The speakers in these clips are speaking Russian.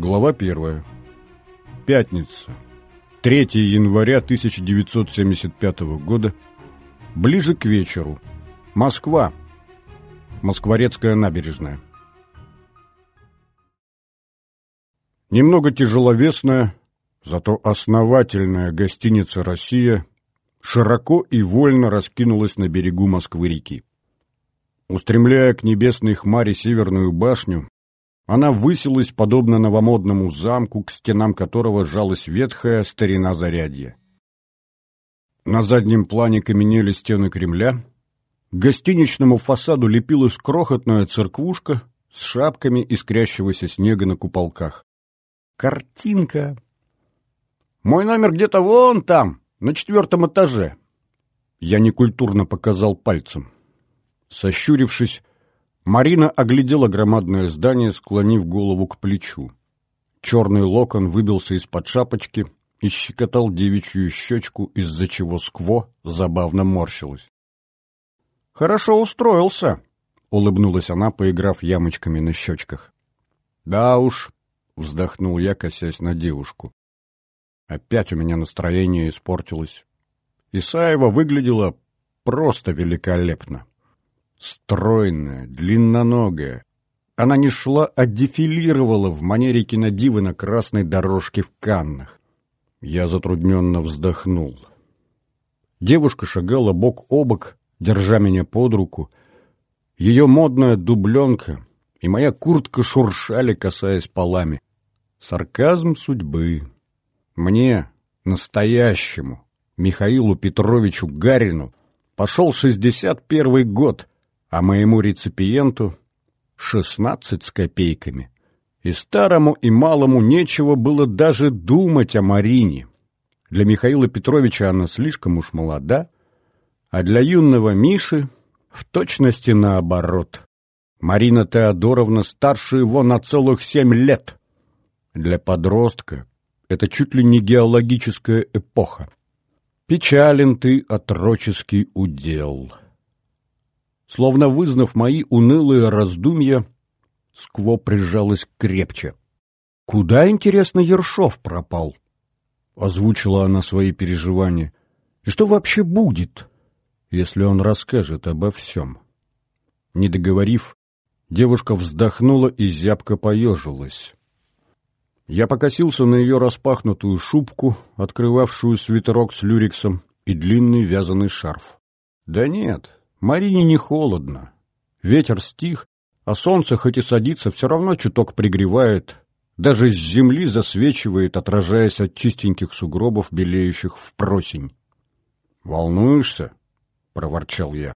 Глава первая. Пятница. 3 января 1975 года. Ближе к вечеру. Москва. Москворецкая набережная. Немного тяжеловесная, зато основательная гостиница «Россия» широко и вольно раскинулась на берегу Москвы-реки. Устремляя к небесной хмаре северную башню, она высилась, подобно новомодному замку, к стенам которого сжалась ветхая старина зарядья. На заднем плане каменели стены Кремля, к гостиничному фасаду лепилась крохотная церквушка с шапками искрящегося снега на куполках. Картинка! «Мой номер где-то вон там, на четвертом этаже!» Я некультурно показал пальцем. Сощурившись, Марина оглядела громадное здание, склонив голову к плечу. Черный локон выбился из-под шапочки и щекотал девичью щечку, из-за чего скво забавно морщилась. «Хорошо устроился», — улыбнулась она, поиграв ямочками на щечках. «Да уж», — вздохнул я, косясь на девушку. Опять у меня настроение испортилось. Исаева выглядела просто великолепно. Стройная, длинноногая. Она не шла, а дефилировала в манере кинодивы на красной дорожке в Каннах. Я затрудненно вздохнул. Девушка шагала бок о бок, держа меня под руку. Ее модная дубленка и моя куртка шуршали, касаясь полами. Сарказм судьбы. Мне, настоящему, Михаилу Петровичу Гарину, пошел шестьдесят первый год, а моему реципиенту — шестнадцать с копейками. И старому, и малому нечего было даже думать о Марине. Для Михаила Петровича она слишком уж молода, а для юного Миши в точности наоборот. Марина Теодоровна старше его на целых семь лет. Для подростка это чуть ли не геологическая эпоха. Печален ты, отроческий удел. Словно вызнав мои унылые раздумья, Скво прижалась крепче. «Куда, интересно, Ершов пропал?» Озвучила она свои переживания. «И что вообще будет, если он расскажет обо всем?» Не договорив, девушка вздохнула и зябко поежилась. Я покосился на ее распахнутую шубку, открывавшую свитерок с люрексом, и длинный вязаный шарф. Да нет, Марине не холодно. Ветер стих, а солнце хоть и садится, все равно чуток пригревает, даже с земли засвечивает, отражаясь от чистеньких сугробов, белеющих в просень. «Волнуешься?» — проворчал я.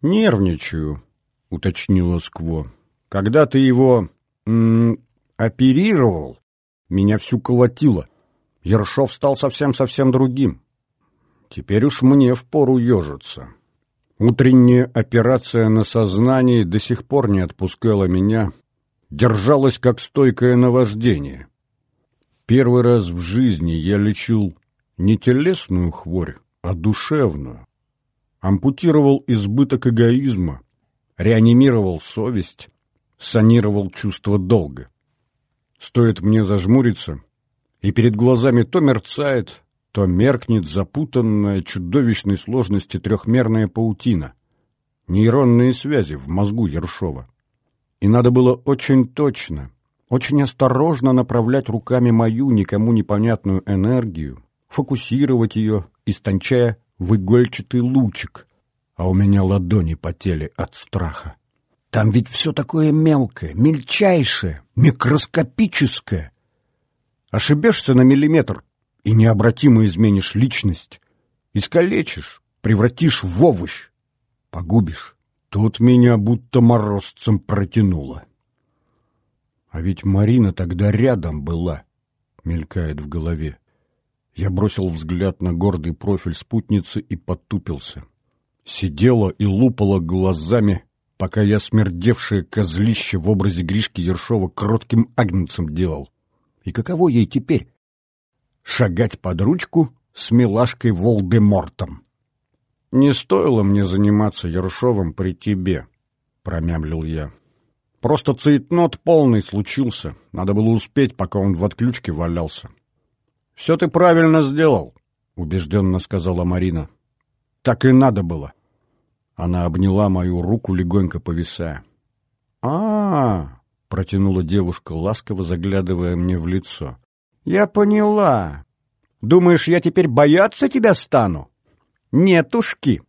«Нервничаю», — уточнила Скво. «Когда ты его м -м, оперировал, меня всю колотило. Ершов стал совсем-совсем другим. Теперь уж мне впору ежиться». Утренняя операция на сознании до сих пор не отпускала меня, держалась как стойкое наваждение. Первый раз в жизни я лечил не телесную хворь, а душевную. Ампутировал избыток эгоизма, реанимировал совесть, санировал чувство долга. Стоит мне зажмуриться, и перед глазами то мерцает, то меркнет запутанная чудовищной сложности трехмерная паутина, нейронные связи в мозгу Ершова. И надо было очень точно, очень осторожно направлять руками мою никому непонятную энергию, фокусировать ее, истончая в игольчатый лучик, а у меня ладони потели от страха. Там ведь все такое мелкое, мельчайшее, микроскопическое. Ошибешься на миллиметр, и необратимо изменишь личность, искалечишь, превратишь в овощ, погубишь. Тут меня будто морозцем протянуло. А ведь Марина тогда рядом была, мелькает в голове. Я бросил взгляд на гордый профиль спутницы и потупился. Сидела и лупала глазами, пока я смердевшее козлище в образе Гришки Ершова кротким агнцем делал. И каково ей теперь? Шагать под ручку с милашкой Волдемортом. «Не стоило мне заниматься Ершовым при тебе», — промямлил я. Просто цейтнот полный случился. Надо было успеть, пока он в отключке валялся. «Все ты правильно сделал», — убежденно сказала Марина. «Так и надо было». Она обняла мою руку, легонько повисая. а, протянула девушка, ласково заглядывая мне в лицо. «Я поняла. Думаешь, я теперь бояться тебя стану?» «Нетушки».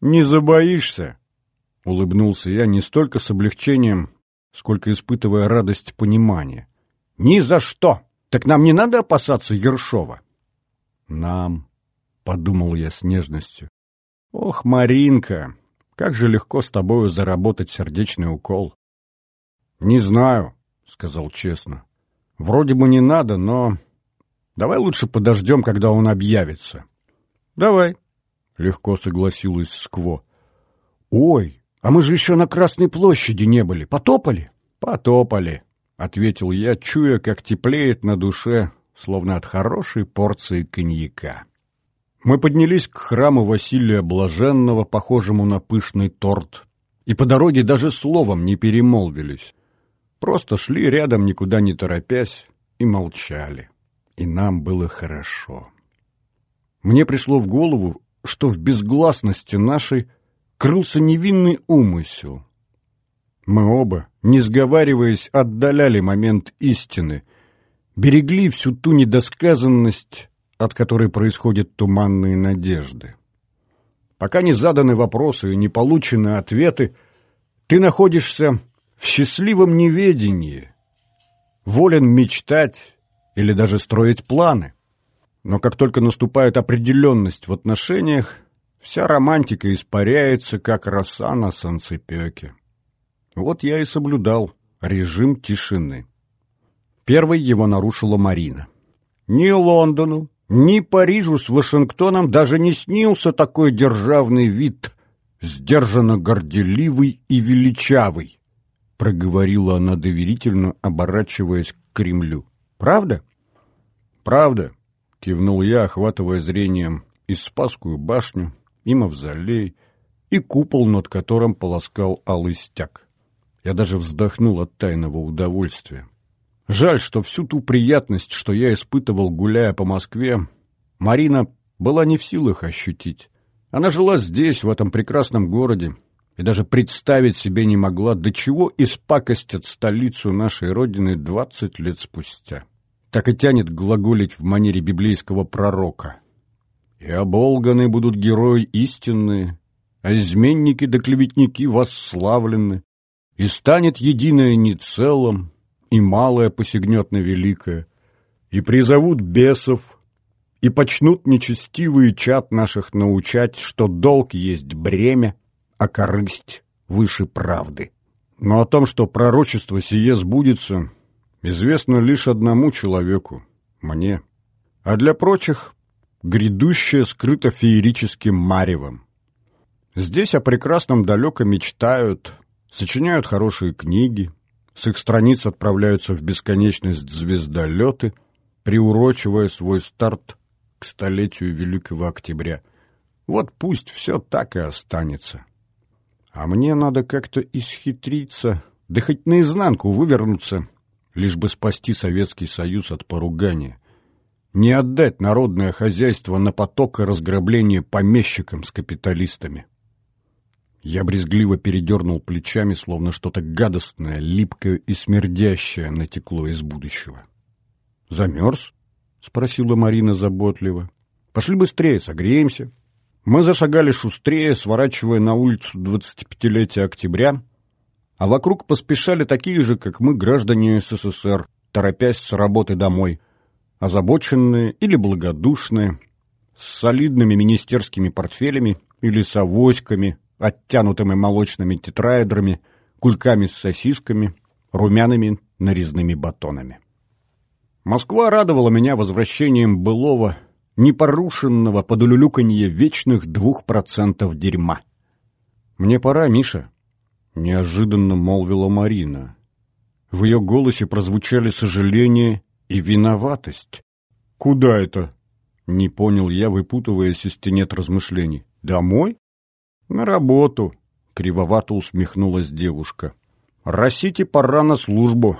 «Не забоишься», — улыбнулся я не столько с облегчением, сколько испытывая радость понимания. «Ни за что! Так нам не надо опасаться Ершова!» «Нам», — подумал я с нежностью. «Ох, Маринка, как же легко с тобою заработать сердечный укол!» «Не знаю», — сказал честно. «Вроде бы не надо, но давай лучше подождем, когда он объявится». «Давай», — легко согласилась Скво. «Ой, а мы же еще на Красной площади не были. Потопали? Потопали, ответил я, чуя, как теплеет на душе, словно от хорошей порции коньяка. Мы поднялись к храму Василия Блаженного, похожему на пышный торт, и по дороге даже словом не перемолвились. Просто шли рядом, никуда не торопясь, и молчали. И нам было хорошо. Мне пришло в голову, что в безгласности нашей крылся невинный умысел. Мы оба, не сговариваясь, отдаляли момент истины, берегли всю ту недосказанность, от которой происходят туманные надежды. Пока не заданы вопросы и не получены ответы, ты находишься в счастливом неведении, волен мечтать или даже строить планы. Но как только наступает определенность в отношениях, Вся романтика испаряется, как роса на солнцепеке. Вот я и соблюдал режим тишины. Первой его нарушила Марина. Ни Лондону, ни Парижу с Вашингтоном даже не снился такой державный вид, сдержанно горделивый и величавый, проговорила она доверительно, оборачиваясь к Кремлю. Правда? Правда, кивнул я, охватывая зрением и Спасскую башню, и мавзолей, и купол, над которым полоскал алый стяг. Я даже вздохнул от тайного удовольствия. Жаль, что всю ту приятность, что я испытывал, гуляя по Москве, Марина была не в силах ощутить. Она жила здесь, в этом прекрасном городе, и даже представить себе не могла, до чего испакостят столицу нашей Родины двадцать лет спустя. Так и тянет глаголить в манере библейского пророка. И оболганы будут герои истинные, а изменники да клеветники восславлены, и станет единое не целым, и малое посягнет на великое, и призовут бесов, и почнут нечестивые чад наших научать, что долг есть бремя, а корысть выше правды. Но о том, что пророчество сие сбудется, известно лишь одному человеку — мне. А для прочих грядущее скрыто феерическим маревом. Здесь о прекрасном далеко мечтают, сочиняют хорошие книги, с их страниц отправляются в бесконечность звездолеты, приурочивая свой старт к столетию Великого Октября. Вот пусть все так и останется. А мне надо как-то исхитриться, да хоть наизнанку вывернуться, лишь бы спасти Советский Союз от поругания не отдать народное хозяйство на поток и разграбление помещикам с капиталистами. Я брезгливо передернул плечами, словно что-то гадостное, липкое и смердящее натекло из будущего. «Замерз?» — спросила Марина заботливо. «Пошли быстрее, согреемся». Мы зашагали шустрее, сворачивая на улицу 25-летия октября, а вокруг поспешали такие же, как мы, граждане СССР, торопясь с работы домой — озабоченные или благодушные, с солидными министерскими портфелями или с авоськами, оттянутыми молочными тетраэдрами, кульками с сосисками, румяными нарезными батонами. Москва радовала меня возвращением былого, непорушенного под улюлюканье вечных двух процентов дерьма. «Мне пора, Миша», — неожиданно молвила Марина. В ее голосе прозвучали сожаление и виноватость. Куда это? Не понял я, выпутываясь из тенет размышлений. Домой? На работу, кривовато усмехнулась девушка. Росите пора на службу.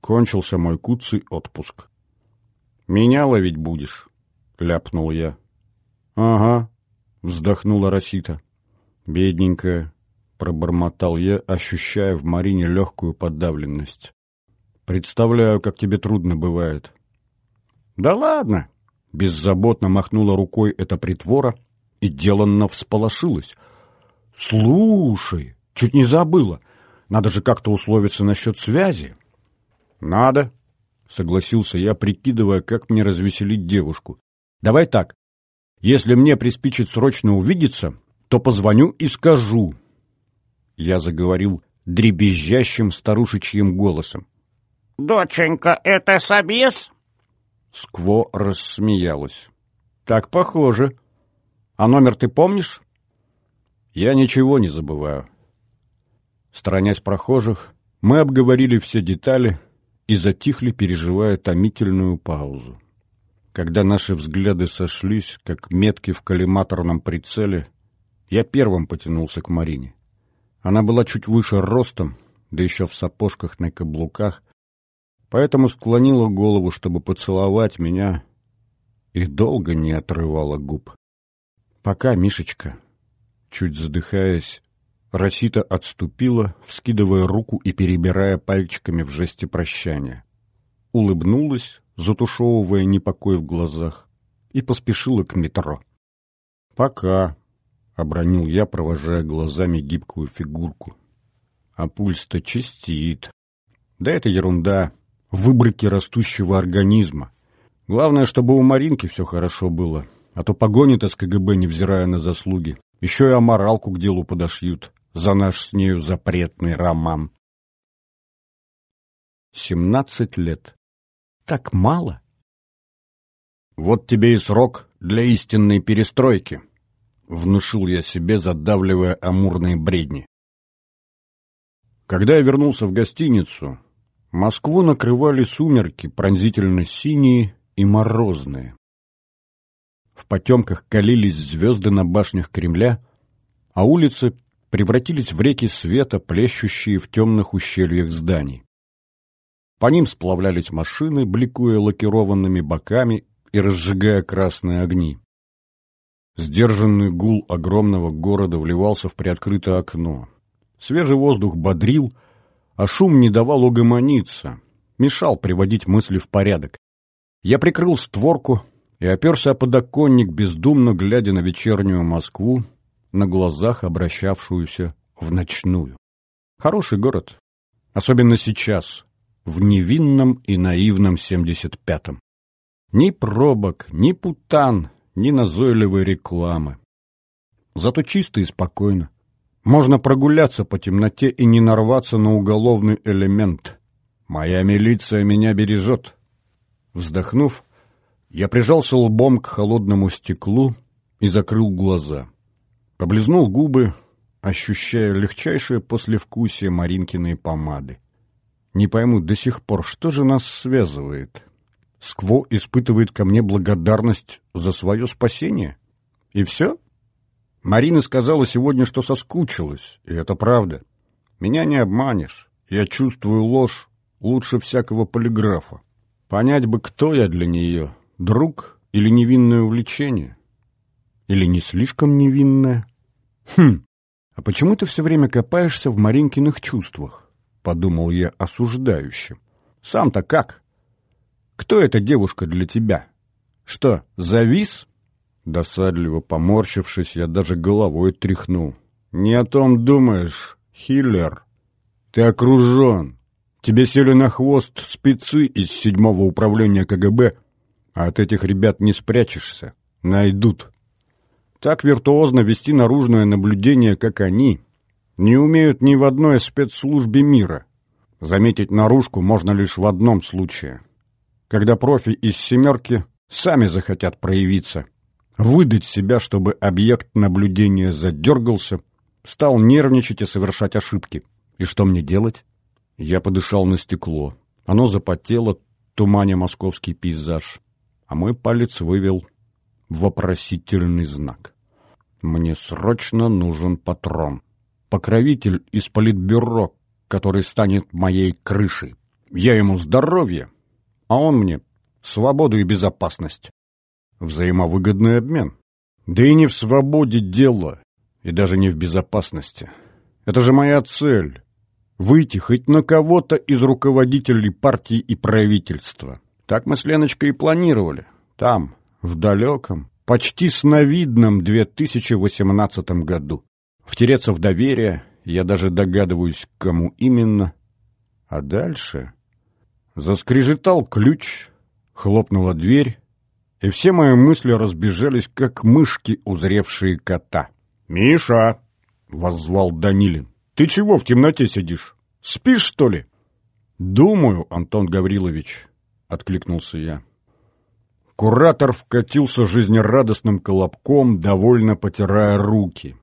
Кончился мой куцый отпуск. Меня ловить будешь, ляпнул я. Ага, вздохнула Росита. Бедненькая, пробормотал я, ощущая в Марине легкую подавленность. Представляю, как тебе трудно бывает. Да ладно, беззаботно махнула рукой эта притвора и деланно всполошилась. Слушай, чуть не забыла. Надо же как-то условиться насчет связи. Надо, согласился я, прикидывая, как мне развеселить девушку. Давай так. Если мне приспичит срочно увидеться, то позвоню и скажу. Я заговорил дребезжащим старушечьим голосом. «Доченька, это собес?» Скво рассмеялась. «Так похоже. А номер ты помнишь?» «Я ничего не забываю». Сторонясь прохожих, мы обговорили все детали и затихли, переживая томительную паузу. Когда наши взгляды сошлись, как метки в коллиматорном прицеле, я первым потянулся к Марине. Она была чуть выше ростом, да еще в сапожках на каблуках, поэтому склонила голову, чтобы поцеловать меня, и долго не отрывала губ. «Пока, Мишечка», чуть задыхаясь, Росита отступила, вскидывая руку и перебирая пальчиками в жесте прощания. Улыбнулась, затушевывая непокой в глазах, и поспешила к метро. «Пока», — обронил я, провожая глазами гибкую фигурку. «А пульс-то чистит. Да это ерунда выборки растущего организма. Главное, чтобы у Маринки все хорошо было, а то погонит с КГБ, невзирая на заслуги. Еще и аморалку к делу подошьют за наш с нею запретный роман. Семнадцать лет. Так мало. Вот тебе и срок для истинной перестройки, внушил я себе, задавливая амурные бредни. Когда я вернулся в гостиницу, Москву накрывали сумерки, пронзительно синие и морозные. В потемках калились звезды на башнях Кремля, а улицы превратились в реки света, плещущие в темных ущельях зданий. По ним сплавлялись машины, бликуя лакированными боками и разжигая красные огни. Сдержанный гул огромного города вливался в приоткрытое окно. Свежий воздух бодрил, а шум не давал угомониться, мешал приводить мысли в порядок. Я прикрыл створку и оперся о подоконник, бездумно глядя на вечернюю Москву, на глазах обращавшуюся в ночную. Хороший город, особенно сейчас, в невинном и наивном семьдесят пятом. Ни пробок, ни путан, ни назойливой рекламы. Зато чисто и спокойно. Можно прогуляться по темноте и не нарваться на уголовный элемент. Моя милиция меня бережет. Вздохнув, я прижался лбом к холодному стеклу и закрыл глаза. Облизнул губы, ощущая легчайшее послевкусие Маринкиной помады. Не пойму до сих пор, что же нас связывает. Скво испытывает ко мне благодарность за свое спасение? И все? Марина сказала сегодня, что соскучилась, и это правда. Меня не обманешь. Я чувствую ложь лучше всякого полиграфа. Понять бы, кто я для нее, друг или невинное увлечение. Или не слишком невинное? Хм, а почему ты все время копаешься в Маринкиных чувствах? Подумал я осуждающим. Сам-то как? Кто эта девушка для тебя? Что, завис? Досадливо поморщившись, я даже головой тряхнул. «Не о том думаешь, Хиллер. Ты окружен. Тебе сели на хвост спецы из седьмого управления КГБ, а от этих ребят не спрячешься. Найдут. Так виртуозно вести наружное наблюдение, как они, не умеют ни в одной спецслужбе мира. Заметить наружку можно лишь в одном случае. Когда профи из «семерки» сами захотят проявиться – выдать себя, чтобы объект наблюдения задергался, стал нервничать и совершать ошибки. И что мне делать? Я подышал на стекло. Оно запотело, туманя московский пейзаж. А мой палец вывел вопросительный знак. Мне срочно нужен патрон. Покровитель из политбюро, который станет моей крышей. Я ему здоровье, а он мне свободу и безопасность. Взаимовыгодный обмен. Да и не в свободе дело, и даже не в безопасности. Это же моя цель — выйти хоть на кого-то из руководителей партии и правительства. Так мы с Леночкой и планировали. Там, в далеком, почти сновидном 2018 году. Втереться в доверие, я даже догадываюсь, кому именно. А дальше... Заскрежетал ключ, хлопнула дверь, и все мои мысли разбежались, как мышки, узревшие кота. «Миша!» — воззвал Данилин. «Ты чего в темноте сидишь? Спишь, что ли?» «Думаю, Антон Гаврилович», — откликнулся я. Куратор вкатился жизнерадостным колобком, довольно потирая руки.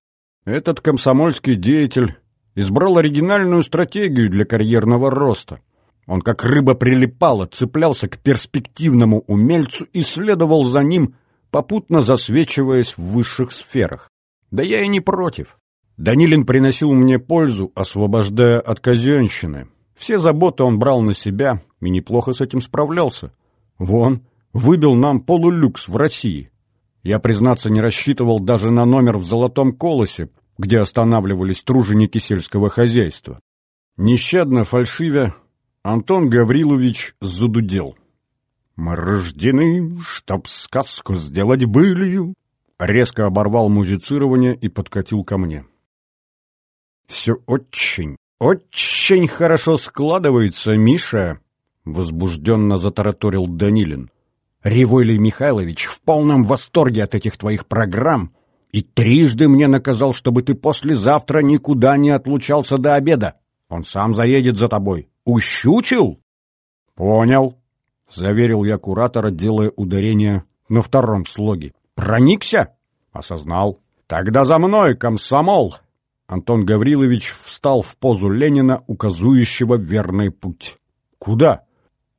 Этот комсомольский деятель избрал оригинальную стратегию для карьерного роста. Он как рыба прилипала, цеплялся к перспективному умельцу и следовал за ним, попутно засвечиваясь в высших сферах. Да я и не против. Данилин приносил мне пользу, освобождая от казенщины. Все заботы он брал на себя и неплохо с этим справлялся. Вон, выбил нам полулюкс в России. Я, признаться, не рассчитывал даже на номер в «Золотом колосе», где останавливались труженики сельского хозяйства. Нещадно фальшивя, Антон Гаврилович задудел. «Мы рождены, чтоб сказку сделать былью», резко оборвал музицирование и подкатил ко мне. «Все очень, очень хорошо складывается, Миша», — возбужденно затараторил Данилин. «Ревойлий Михайлович в полном восторге от этих твоих программ и трижды мне наказал, чтобы ты послезавтра никуда не отлучался до обеда. Он сам заедет за тобой. Ущучил?» «Понял», — заверил я куратора, делая ударение на втором слоге. Проникся? Осознал. Тогда за мной, комсомол! Антон Гаврилович встал в позу Ленина, указующего верный путь. Куда?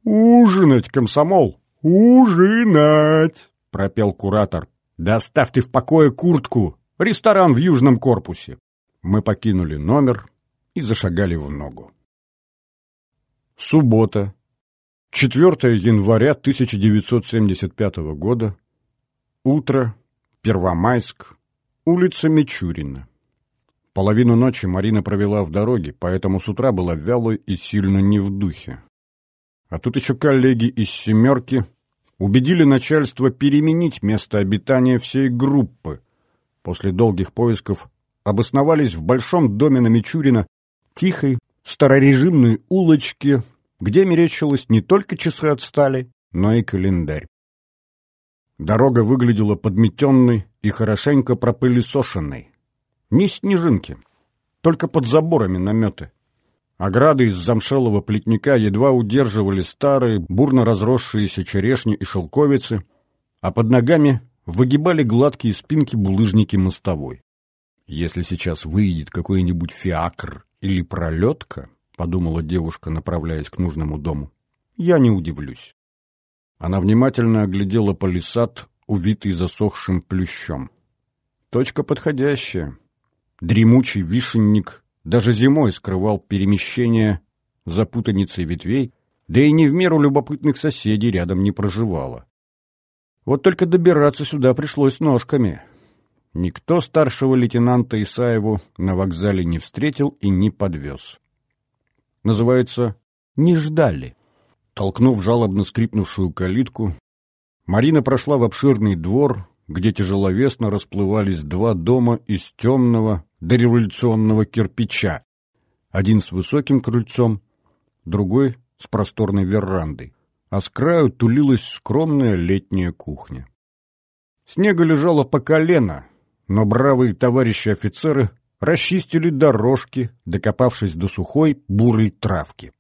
Ужинать, комсомол! Ужинать! пропел куратор. Доставь ты в покое куртку. Ресторан в южном корпусе. Мы покинули номер и зашагали в ногу. Суббота. 4 января 1975 года. Утро, Первомайск, улица Мичурина. Половину ночи Марина провела в дороге, поэтому с утра была вялой и сильно не в духе. А тут еще коллеги из «семерки» убедили начальство переменить место обитания всей группы. После долгих поисков обосновались в большом доме на Мичурина, тихой, старорежимной улочке, где мерещилось не только часы отстали, но и календарь. Дорога выглядела подметенной и хорошенько пропылесошенной. Ни снежинки, только под заборами наметы. Ограды из замшелого плетника едва удерживали старые, бурно разросшиеся черешни и шелковицы, а под ногами выгибали гладкие спинки булыжники мостовой. «Если сейчас выйдет какой-нибудь фиакр или пролетка», — подумала девушка, направляясь к нужному дому, — «я не удивлюсь». Она внимательно оглядела палисад, увитый засохшим плющом. Точка подходящая. Дремучий вишенник даже зимой скрывал перемещение запутаницей ветвей, да и не в меру любопытных соседей рядом не проживало. Вот только добираться сюда пришлось ножками. Никто старшего лейтенанта Исаеву на вокзале не встретил и не подвез. Называется «не ждали». Толкнув жалобно скрипнувшую калитку, Марина прошла в обширный двор, где тяжеловесно расплывались два дома из темного дореволюционного кирпича, один с высоким крыльцом, другой с просторной верандой, а с краю тулилась скромная летняя кухня. Снега лежало по колено, но бравые товарищи офицеры расчистили дорожки, докопавшись до сухой бурой травки.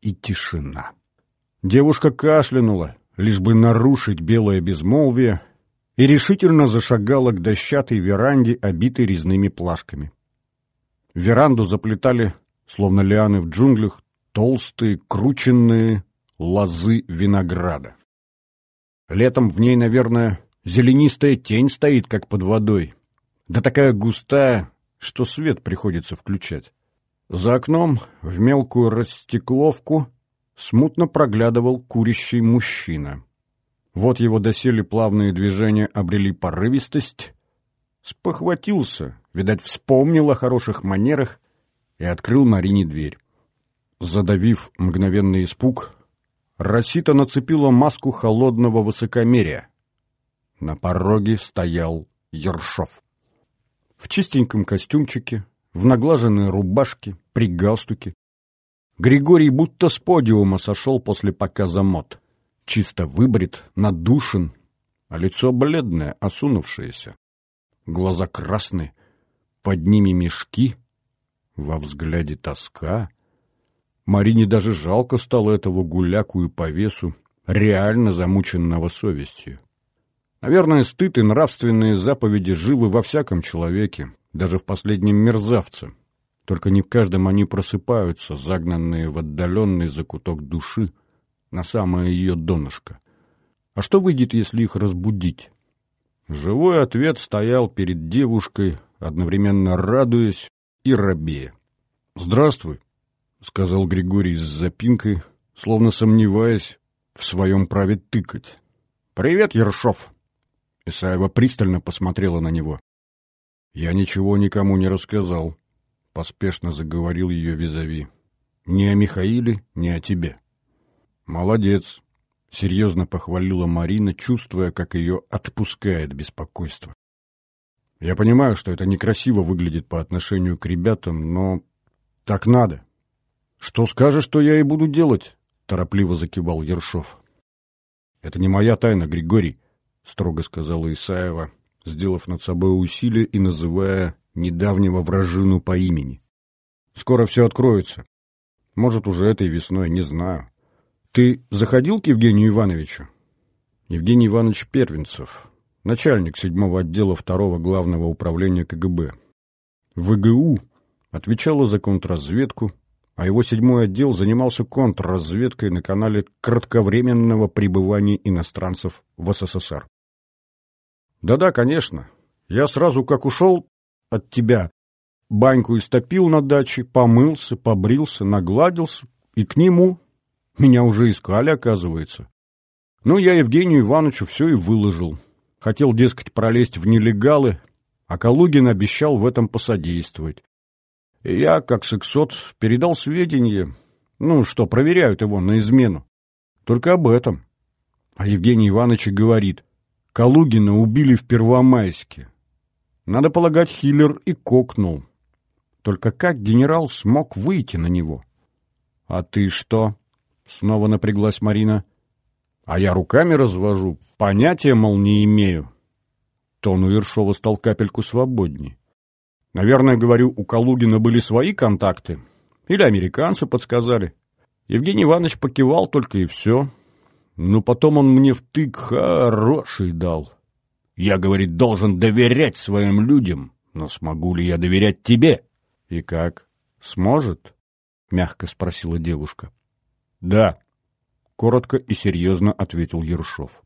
И тишина. Девушка кашлянула, лишь бы нарушить белое безмолвие, и решительно зашагала к дощатой веранде, обитой резными плашками. Веранду заплетали, словно лианы в джунглях, толстые, крученные лозы винограда. Летом в ней, наверное, зеленистая тень стоит, как под водой, да такая густая, что свет приходится включать. За окном в мелкую растекловку смутно проглядывал курящий мужчина. Вот его доселе плавные движения обрели порывистость, спохватился, видать, вспомнил о хороших манерах и открыл Марине дверь. Задавив мгновенный испуг, Росита нацепила маску холодного высокомерия. На пороге стоял Ершов. В чистеньком костюмчике, в наглаженной рубашке, при галстуке. Григорий будто с подиума сошел после показа мод. Чисто выбрит, надушен, а лицо бледное, осунувшееся. Глаза красные, под ними мешки, во взгляде тоска. Марине даже жалко стало этого гуляку и повесу, реально замученного совестью. Наверное, стыд и нравственные заповеди живы во всяком человеке, даже в последнем мерзавце. Только не в каждом они просыпаются, загнанные в отдаленный закуток души, на самое ее донышко. А что выйдет, если их разбудить? Живой ответ стоял перед девушкой, одновременно радуясь и робея. «Здравствуй», — сказал Григорий с запинкой, словно сомневаясь в своем праве тыкать. «Привет, Ершов!» Исаева пристально посмотрела на него. «Я ничего никому не рассказал», — поспешно заговорил ее визави. «Ни о Михаиле, ни о тебе». «Молодец», — серьезно похвалила Марина, чувствуя, как ее отпускает беспокойство. «Я понимаю, что это некрасиво выглядит по отношению к ребятам, но так надо». «Что скажешь, то я и буду делать», — торопливо закивал Ершов. «Это не моя тайна, Григорий», — строго сказала Исаева, сделав над собой усилие и называя недавнего вражину по имени. «Скоро все откроется. Может, уже этой весной, не знаю. Ты заходил к Евгению Ивановичу?» Евгений Иванович Первенцев, начальник седьмого отдела второго главного управления КГБ. ВГУ отвечала за контрразведку, а его седьмой отдел занимался контрразведкой на канале кратковременного пребывания иностранцев в СССР. Да-да, конечно. Я сразу как ушел от тебя, баньку истопил на даче, помылся, побрился, нагладился, и к нему. Меня уже искали, оказывается. Ну, я Евгению Ивановичу все и выложил. Хотел, дескать, пролезть в нелегалы, а Калугин обещал в этом посодействовать. И я, как сексот, передал сведения, ну, что проверяют его на измену. Только об этом. А Евгений Иванович говорит, Калугина убили в Первомайске. Надо полагать, Хиллер и кокнул. Только как генерал смог выйти на него? — А ты что? — снова напряглась Марина. — А я руками развожу, понятия, мол, не имею. Тон у Ершова стал капельку свободней. Наверное, говорю, у Калугина были свои контакты. Или американцы подсказали. Евгений Иванович покивал только и все. Но потом он мне втык хороший дал. Я, говорит, должен доверять своим людям, но смогу ли я доверять тебе? И как? Сможет? Мягко спросила девушка. Да, коротко и серьезно ответил Ершов.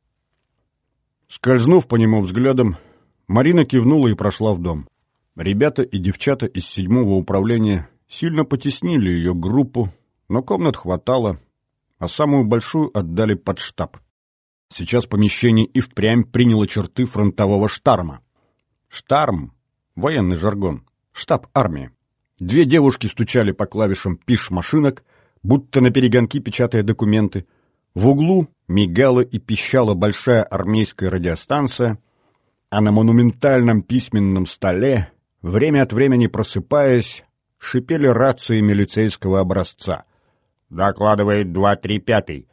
Скользнув по нему взглядом, Марина кивнула и прошла в дом. Ребята и девчата из седьмого управления сильно потеснили ее группу, но комнат хватало, а самую большую отдали под штаб. Сейчас помещение и впрямь приняло черты фронтового штарма. Штарм — военный жаргон, штаб армии. Две девушки стучали по клавишам пиш-машинок, будто на перегонки печатая документы. В углу мигала и пищала большая армейская радиостанция, а на монументальном письменном столе, время от времени просыпаясь, шипели рации милицейского образца. Докладывает 235.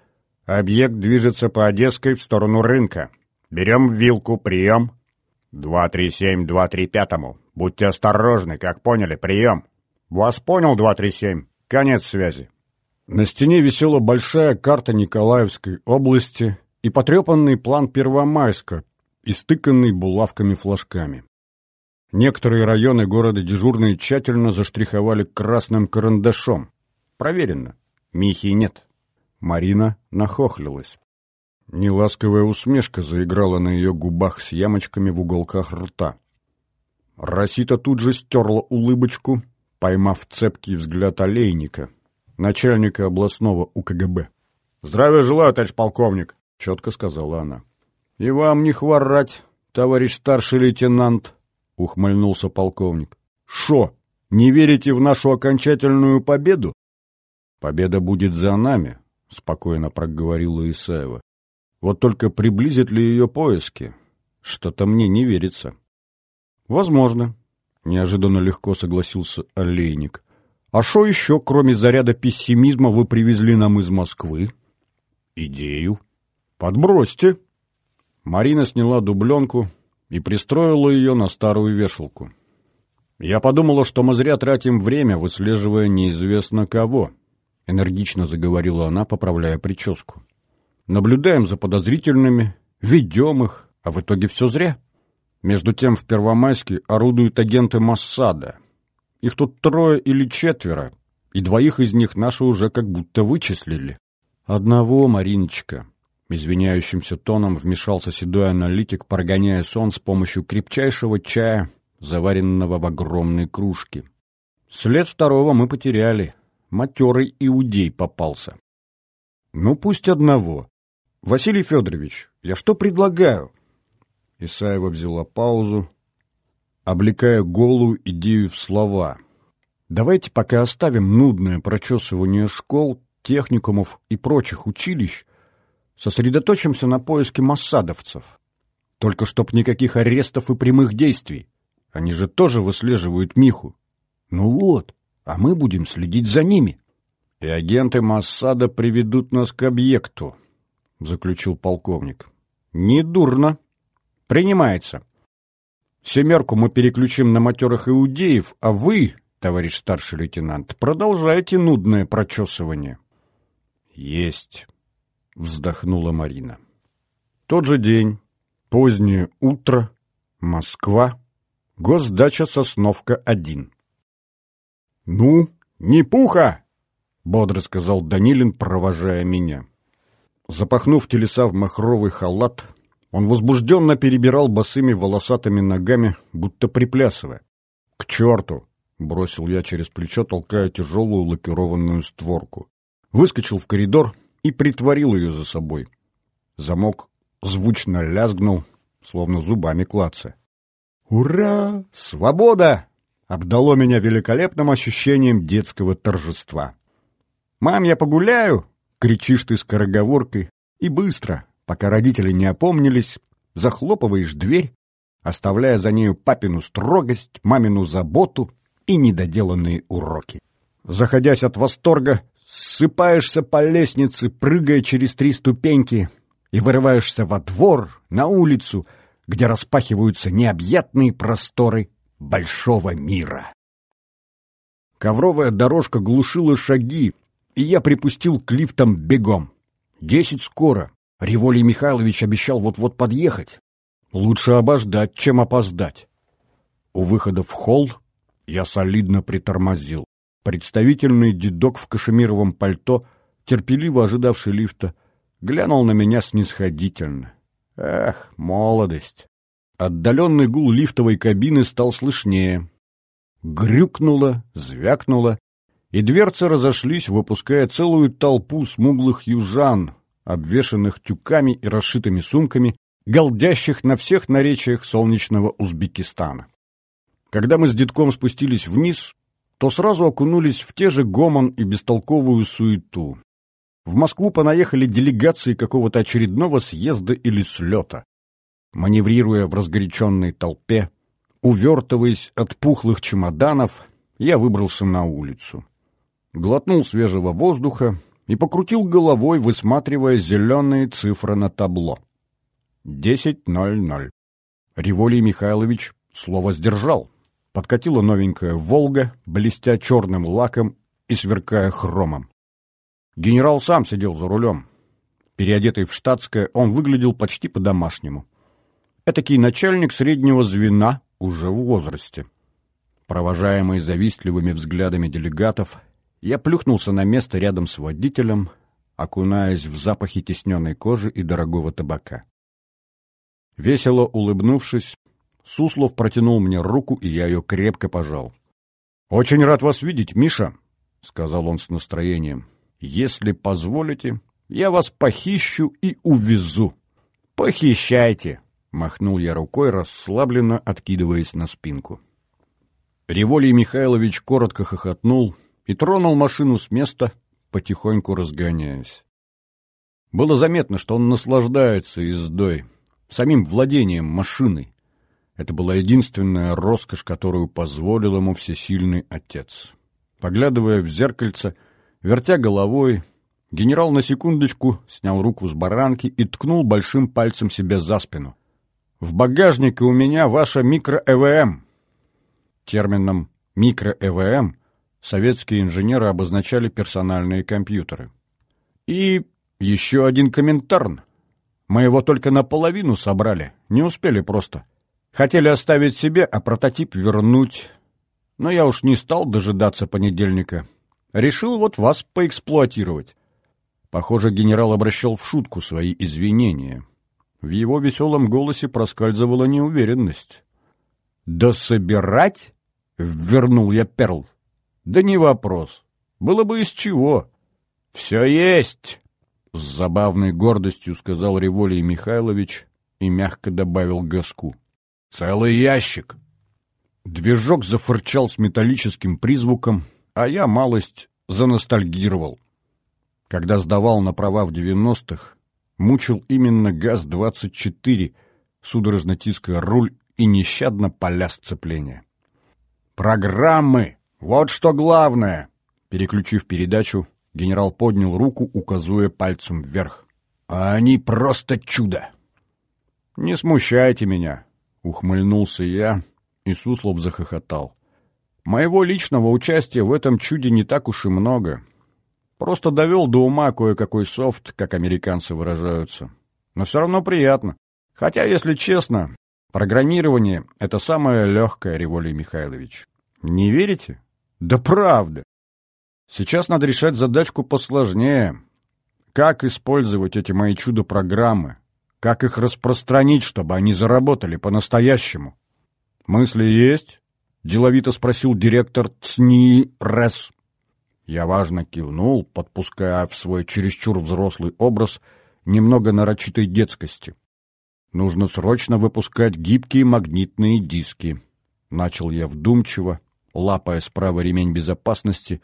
Объект движется по Одесской в сторону рынка. Берем вилку, прием. 237-235. Будьте осторожны, как поняли, прием. Вас понял, 237. Конец связи. На стене висела большая карта Николаевской области и потрепанный план Первомайска, истыканный булавками-флажками. Некоторые районы города дежурные тщательно заштриховали красным карандашом. Проверено. Михи нет. Марина нахохлилась. Неласковая усмешка заиграла на ее губах с ямочками в уголках рта. Росита тут же стерла улыбочку, поймав цепкий взгляд олейника, начальника областного УКГБ. «Здравия желаю, товарищ полковник!» — четко сказала она. «И вам не хворать, товарищ старший лейтенант!» — ухмыльнулся полковник. «Шо, не верите в нашу окончательную победу?» «Победа будет за нами», — спокойно проговорила Исаева. «Вот только приблизит ли ее поиски? Что-то мне не верится». «Возможно», — неожиданно легко согласился Олейник. «А что еще, кроме заряда пессимизма, вы привезли нам из Москвы?» «Идею». «Подбросьте». Марина сняла дубленку и пристроила ее на старую вешалку. «Я подумала, что мы зря тратим время, выслеживая неизвестно кого», — энергично заговорила она, поправляя прическу. «Наблюдаем за подозрительными, ведем их, а в итоге все зря». Между тем в Первомайске орудуют агенты Моссада. Их тут трое или четверо, и двоих из них наши уже как будто вычислили. Одного, Мариночка, извиняющимся тоном вмешался седой аналитик, прогоняя сон с помощью крепчайшего чая, заваренного в огромной кружке. След второго мы потеряли. Матерый иудей попался. Ну, пусть одного. Василий Федорович, я что предлагаю? Исаева взяла паузу, облекая голую идею в слова. Давайте пока оставим нудное прочесывание школ, техникумов и прочих училищ, сосредоточимся на поиске массадовцев. Только чтоб никаких арестов и прямых действий. Они же тоже выслеживают Миху. Ну вот, а мы будем следить за ними. И агенты Массада приведут нас к объекту, заключил полковник. Недурно. Принимается. Семерку мы переключим на матерых иудеев, а вы, товарищ старший лейтенант, продолжайте нудное прочесывание. Есть, вздохнула Марина. Тот же день, позднее утро, Москва, госдача Сосновка-1. «Ну, не пуха!» — бодро сказал Данилин, провожая меня. Запахнув телеса в махровый халат, он возбужденно перебирал босыми волосатыми ногами, будто приплясывая. «К черту!» — бросил я через плечо, толкая тяжелую лакированную створку. Выскочил в коридор и притворил ее за собой. Замок звучно лязгнул, словно зубами клаца. «Ура! Свобода!» — обдало меня великолепным ощущением детского торжества. «Мам, я погуляю!» — кричишь ты скороговоркой, и быстро, Пока родители не опомнились, захлопываешь дверь, оставляя за нею папину строгость, мамину заботу и недоделанные уроки. Заходясь от восторга, ссыпаешься по лестнице, прыгая через три ступеньки, и вырываешься во двор, на улицу, где распахиваются необъятные просторы большого мира. Ковровая дорожка глушила шаги, и я припустил к лифтам бегом. Десять скоро. Револий Михайлович обещал вот-вот подъехать. Лучше обождать, чем опоздать. У выхода в холл я солидно притормозил. Представительный дедок в кашемировом пальто, терпеливо ожидавший лифта, глянул на меня снисходительно. Эх, молодость! Отдаленный гул лифтовой кабины стал слышнее. Грюкнуло, звякнуло, и дверцы разошлись, выпуская целую толпу смуглых южан, обвешанных тюками и расшитыми сумками, галдящих на всех наречиях солнечного Узбекистана. Когда мы с детком спустились вниз, то сразу окунулись в те же гомон и бестолковую суету. В Москву понаехали делегации какого-то очередного съезда или слета. Маневрируя в разгоряченной толпе, увертываясь от пухлых чемоданов, я выбрался на улицу. Глотнул свежего воздуха и покрутил головой, высматривая зеленые цифры на табло. Десять ноль ноль. Револий Михайлович слово сдержал. Подкатила новенькая «Волга», блестя черным лаком и сверкая хромом. Генерал сам сидел за рулем. Переодетый в штатское, он выглядел почти по-домашнему. Этакий начальник среднего звена уже в возрасте. Провожаемый завистливыми взглядами делегатов, я плюхнулся на место рядом с водителем, окунаясь в запахи тесненной кожи и дорогого табака. Весело улыбнувшись, Суслов протянул мне руку, и я ее крепко пожал. «Очень рад вас видеть, Миша», — сказал он с настроением. «Если позволите, я вас похищу и увезу». «Похищайте», — махнул я рукой, расслабленно откидываясь на спинку. Револий Михайлович коротко хохотнул и тронул машину с места, потихоньку разгоняясь. Было заметно, что он наслаждается ездой, самим владением машиной. Это была единственная роскошь, которую позволил ему всесильный отец. Поглядывая в зеркальце, вертя головой, генерал на секундочку снял руку с баранки и ткнул большим пальцем себе за спину. «В багажнике у меня ваша микро-ЭВМ». Термином «микро-ЭВМ» советские инженеры обозначали персональные компьютеры. И еще один комментарн. Мы его только наполовину собрали, не успели просто. Хотели оставить себе, а прототип вернуть. Но я уж не стал дожидаться понедельника. Решил вот вас поэксплуатировать. Похоже, генерал обращал в шутку свои извинения. В его веселом голосе проскальзывала неуверенность. «Да собирать?» — вернул я перл. «Да не вопрос. Было бы из чего». «Все есть!» — с забавной гордостью сказал Револий Михайлович и мягко добавил газку. Целый ящик. Движок зафырчал с металлическим призвуком, а я малость заностальгировал. Когда сдавал на права в девяностых, мучил именно ГАЗ-24, судорожно тиская руль и нещадно поля сцепления. «Программы! Вот что главное!» Переключив передачу, генерал поднял руку, указывая пальцем вверх. «А они просто чудо!» «Не смущайте меня!» Ухмыльнулся я, и Суслов захохотал. Моего личного участия в этом чуде не так уж и много. Просто довел до ума кое-какой софт, как американцы выражаются. Но все равно приятно. Хотя, если честно, программирование — это самое легкое, Револий Михайлович. Не верите? Да правда. Сейчас надо решать задачку посложнее. Как использовать эти мои чудо-программы? Как их распространить, чтобы они заработали по-настоящему? Мысли есть? Деловито спросил директор ЦНИ. Я важно кивнул, подпуская в свой чересчур взрослый образ немного нарочитой детскости. Нужно срочно выпускать гибкие магнитные диски. Начал я вдумчиво, лапая справа ремень безопасности,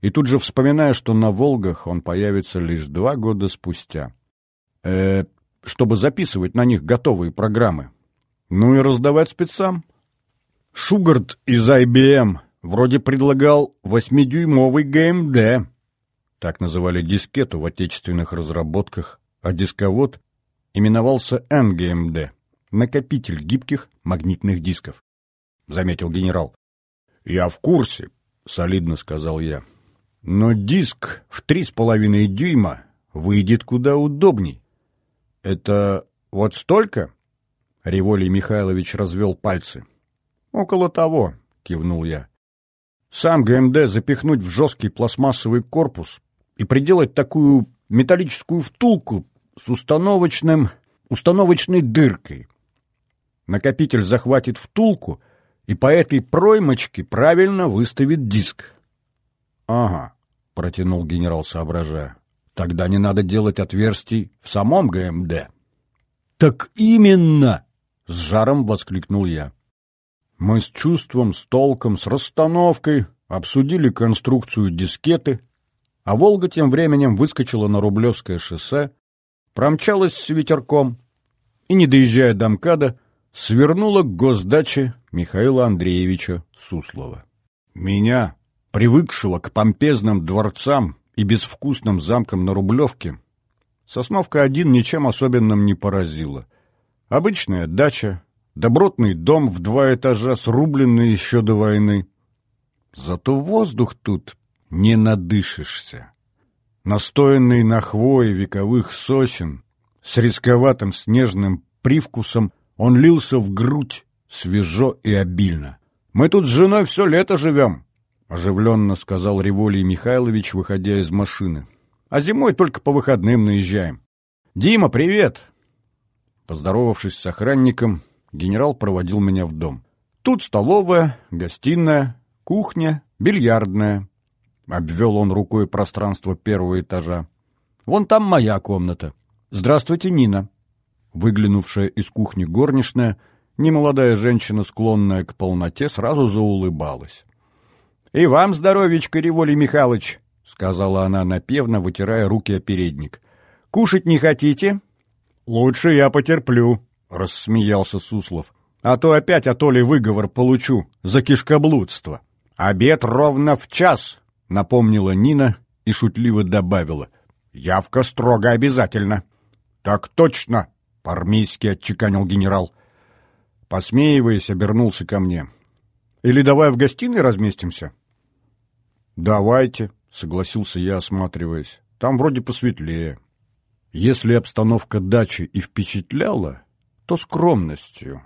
и тут же вспоминая, что на «Волгах» он появится лишь два года спустя. э чтобы записывать на них готовые программы. Ну и раздавать спецам. Шугарт из IBM вроде предлагал восьмидюймовый ГМД. Так называли дискету в отечественных разработках, а дисковод именовался НГМД — накопитель гибких магнитных дисков. Заметил генерал. «Я в курсе», — солидно сказал я. «Но диск в три с половиной дюйма выйдет куда удобней. «Это вот столько?» Револий Михайлович развел пальцы. «Около того», — кивнул я. «Сам ГМД запихнуть в жесткий пластмассовый корпус и приделать такую металлическую втулку с установочным, установочной дыркой. Накопитель захватит втулку и по этой проймочке правильно выставит диск». «Ага», — протянул генерал, соображая. Тогда не надо делать отверстий в самом ГМД. Так именно! С жаром воскликнул я. Мы с чувством, с толком, с расстановкой обсудили конструкцию дискеты, а «Волга» тем временем выскочила на Рублевское шоссе, промчалась с ветерком и, не доезжая до МКАДа, свернула к госдаче Михаила Андреевича Суслова. Меня, привыкшего к помпезным дворцам и безвкусным замком на Рублевке, Сосновка-1 ничем особенным не поразила. Обычная дача, добротный дом в два этажа, срубленный еще до войны. Зато воздух тут не надышишься. Настоянный на хвое вековых сосен, с рисковатым снежным привкусом, он лился в грудь свежо и обильно. Мы тут с женой все лето живем, — оживленно сказал Револий Михайлович, выходя из машины. «А зимой только по выходным наезжаем. Дима, привет!» Поздоровавшись с охранником, генерал проводил меня в дом. Тут столовая, гостиная, Кухня, бильярдная. Обвел он рукой пространство первого этажа. Вон там моя комната. Здравствуйте, Нина. Выглянувшая из кухни горничная, немолодая женщина, склонная к полноте, сразу заулыбалась. «И вам здоровечко, Револий Михайлович!» — сказала она напевно, вытирая руки о передник. «Кушать не хотите?» «Лучше я потерплю», — рассмеялся Суслов. «А то опять от Оли выговор получу за кишкоблудство». «Обед ровно в час», — напомнила Нина и шутливо добавила. «Явка строго обязательно». «Так точно», — по-армейски отчеканил генерал. Посмеиваясь, обернулся ко мне. «Или давай в гостиной разместимся?» «Давайте», — согласился я, осматриваясь. «Там вроде посветлее». Если обстановка дачи и впечатляла, то скромностью.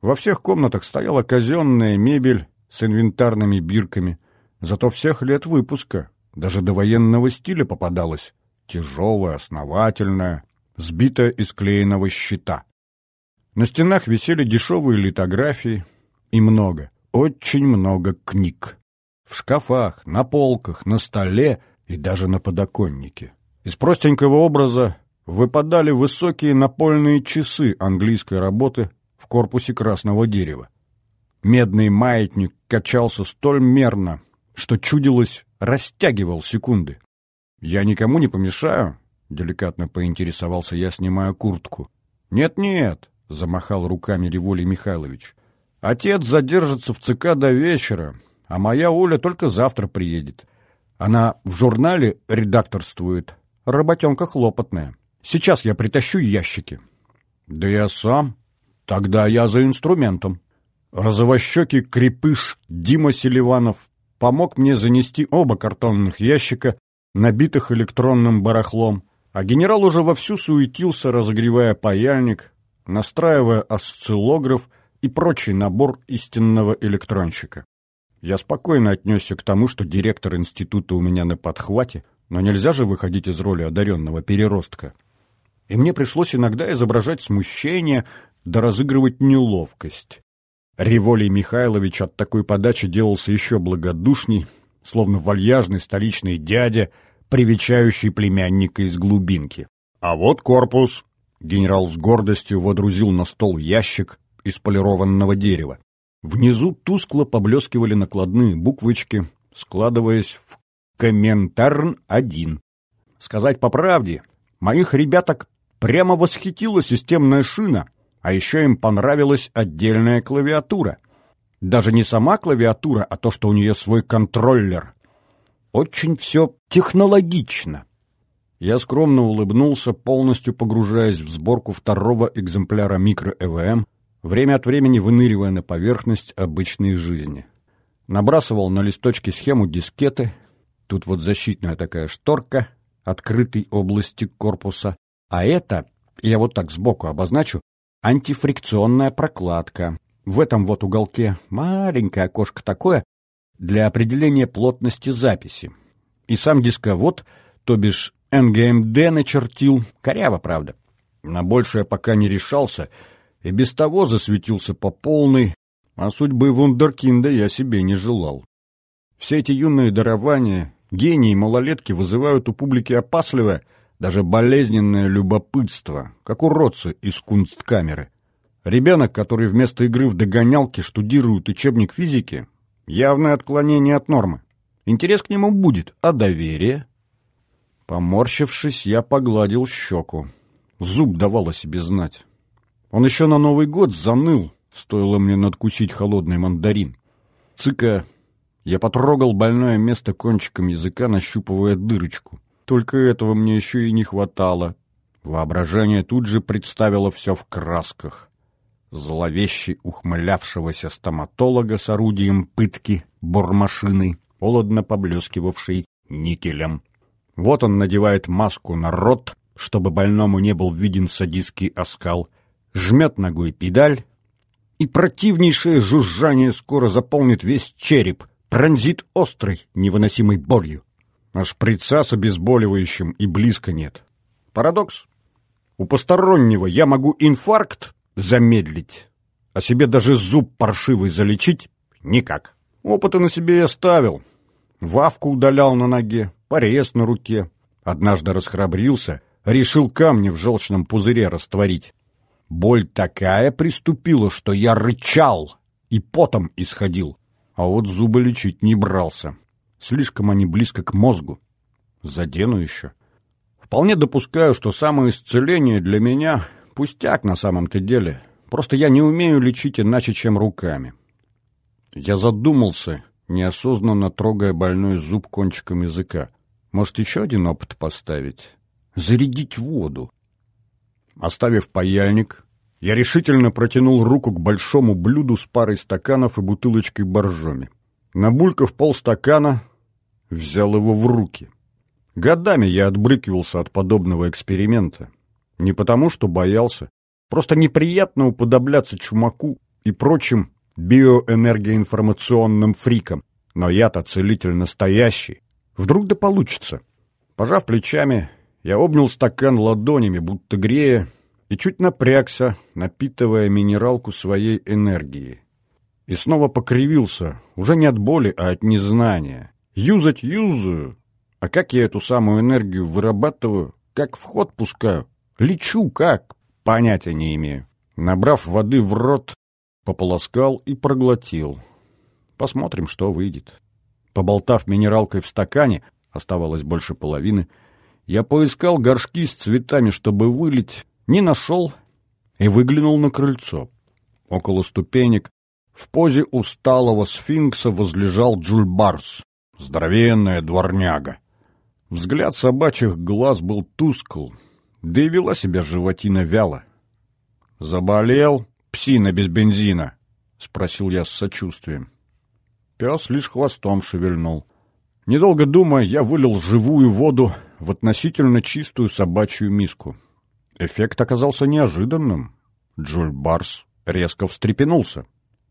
Во всех комнатах стояла казенная мебель с инвентарными бирками, зато всех лет выпуска, даже до военного стиля попадалась, тяжелая, основательная, сбитая из клееного щита. На стенах висели дешевые литографии и много, очень много книг. В шкафах, на полках, на столе и даже на подоконнике. Из простенького образа выпадали высокие напольные часы английской работы в корпусе красного дерева. Медный маятник качался столь мерно, что чудилось, растягивал секунды. «Я никому не помешаю?» — деликатно поинтересовался я, снимая куртку. «Нет-нет», — замахал руками Револий Михайлович. «Отец задержится в ЦК до вечера, а моя Оля только завтра приедет. Она в журнале редакторствует, Работенка хлопотная. Сейчас я притащу ящики. Да я сам. Тогда я за инструментом. Розовощекий крепыш Дима Селиванов помог мне занести оба картонных ящика, набитых электронным барахлом, а генерал уже вовсю суетился, разогревая паяльник, настраивая осциллограф и прочий набор истинного электронщика. Я спокойно отнесся к тому, что директор института у меня на подхвате, но нельзя же выходить из роли одаренного переростка. И мне пришлось иногда изображать смущение да разыгрывать неловкость. Револий Михайлович от такой подачи делался еще благодушней, словно вальяжный столичный дядя, привечающий племянника из глубинки. «А вот корпус!» — генерал с гордостью водрузил на стол ящик из полированного дерева. Внизу тускло поблескивали накладные буквочки, складываясь в Комментарн один. Сказать по правде, моих ребяток прямо восхитила системная шина, а еще им понравилась отдельная клавиатура. Даже не сама клавиатура, а то, что у нее свой контроллер. Очень все технологично. Я скромно улыбнулся, полностью погружаясь в сборку второго экземпляра микро-ЭВМ, время от времени выныривая на поверхность обычной жизни. Набрасывал на листочки схему дискеты, Тут вот защитная такая шторка открытой области корпуса. А это, я вот так сбоку обозначу, антифрикционная прокладка. В этом вот уголке маленькое окошко такое для определения плотности записи. И сам дисковод, то бишь НГМД начертил, коряво, правда. На большее пока не решался, и без того засветился по полной, а судьбы вундеркинда я себе не желал. Все эти юные дарования Гении малолетки вызывают у публики опасливое, даже болезненное любопытство, как уродцы из кунсткамеры. Ребенок, который вместо игры в догонялки штудирует учебник физики, явное отклонение от нормы. Интерес к нему будет, а доверие? Поморщившись, я погладил щеку. Зуб давал о себе знать. Он еще на Новый год заныл, стоило мне надкусить холодный мандарин. Цыка я потрогал больное место кончиком языка, нащупывая дырочку. Только этого мне еще и не хватало. Воображение тут же представило все в красках. Зловеще ухмылявшегося стоматолога с орудием пытки, бормашиной, холодно поблескивавшей никелем. Вот он надевает маску на рот, чтобы больному не был виден садистский оскал, жмет ногой педаль, и противнейшее жужжание скоро заполнит весь череп, пронзит острой, невыносимой болью. А шприца с обезболивающим и близко нет. Парадокс. У постороннего я могу инфаркт замедлить, а себе даже зуб паршивый залечить никак. Опыты на себе я ставил. Вавку удалял на ноге, порез на руке. Однажды расхрабрился, решил камни в желчном пузыре растворить. Боль такая приступила, что я рычал и потом исходил. А вот зубы лечить не брался. Слишком они близко к мозгу. Задену еще. Вполне допускаю, что самоисцеление для меня пустяк на самом-то деле. Просто я не умею лечить иначе, чем руками. Я задумался, неосознанно трогая больной зуб кончиком языка. Может, еще один опыт поставить? Зарядить воду. Оставив паяльник, я решительно протянул руку к большому блюду с парой стаканов и бутылочкой боржоми. Набулькав полстакана, взял его в руки. Годами я отбрыкивался от подобного эксперимента. Не потому, что боялся. Просто неприятно уподобляться чумаку и прочим биоэнергоинформационным фрикам. Но я-то целитель настоящий. Вдруг да получится. Пожав плечами, я обнял стакан ладонями, будто грея, и чуть напрягся, напитывая минералку своей энергией. И снова покривился, уже не от боли, а от незнания. Юзать юзаю, а как я эту самую энергию вырабатываю, как в ход пускаю, лечу как, понятия не имею. Набрав воды в рот, пополоскал и проглотил. Посмотрим, что выйдет. Поболтав минералкой в стакане, оставалось больше половины, я поискал горшки с цветами, чтобы вылить, не нашел и выглянул на крыльцо. Около ступенек в позе усталого сфинкса возлежал Джульбарс, здоровенная дворняга. Взгляд собачьих глаз был тускл, да и вела себя животина вяло. «Заболел? Псина без бензина?» — спросил я с сочувствием. Пес лишь хвостом шевельнул. Недолго думая, я вылил живую воду в относительно чистую собачью миску. Эффект оказался неожиданным. Джуль Барс резко встрепенулся.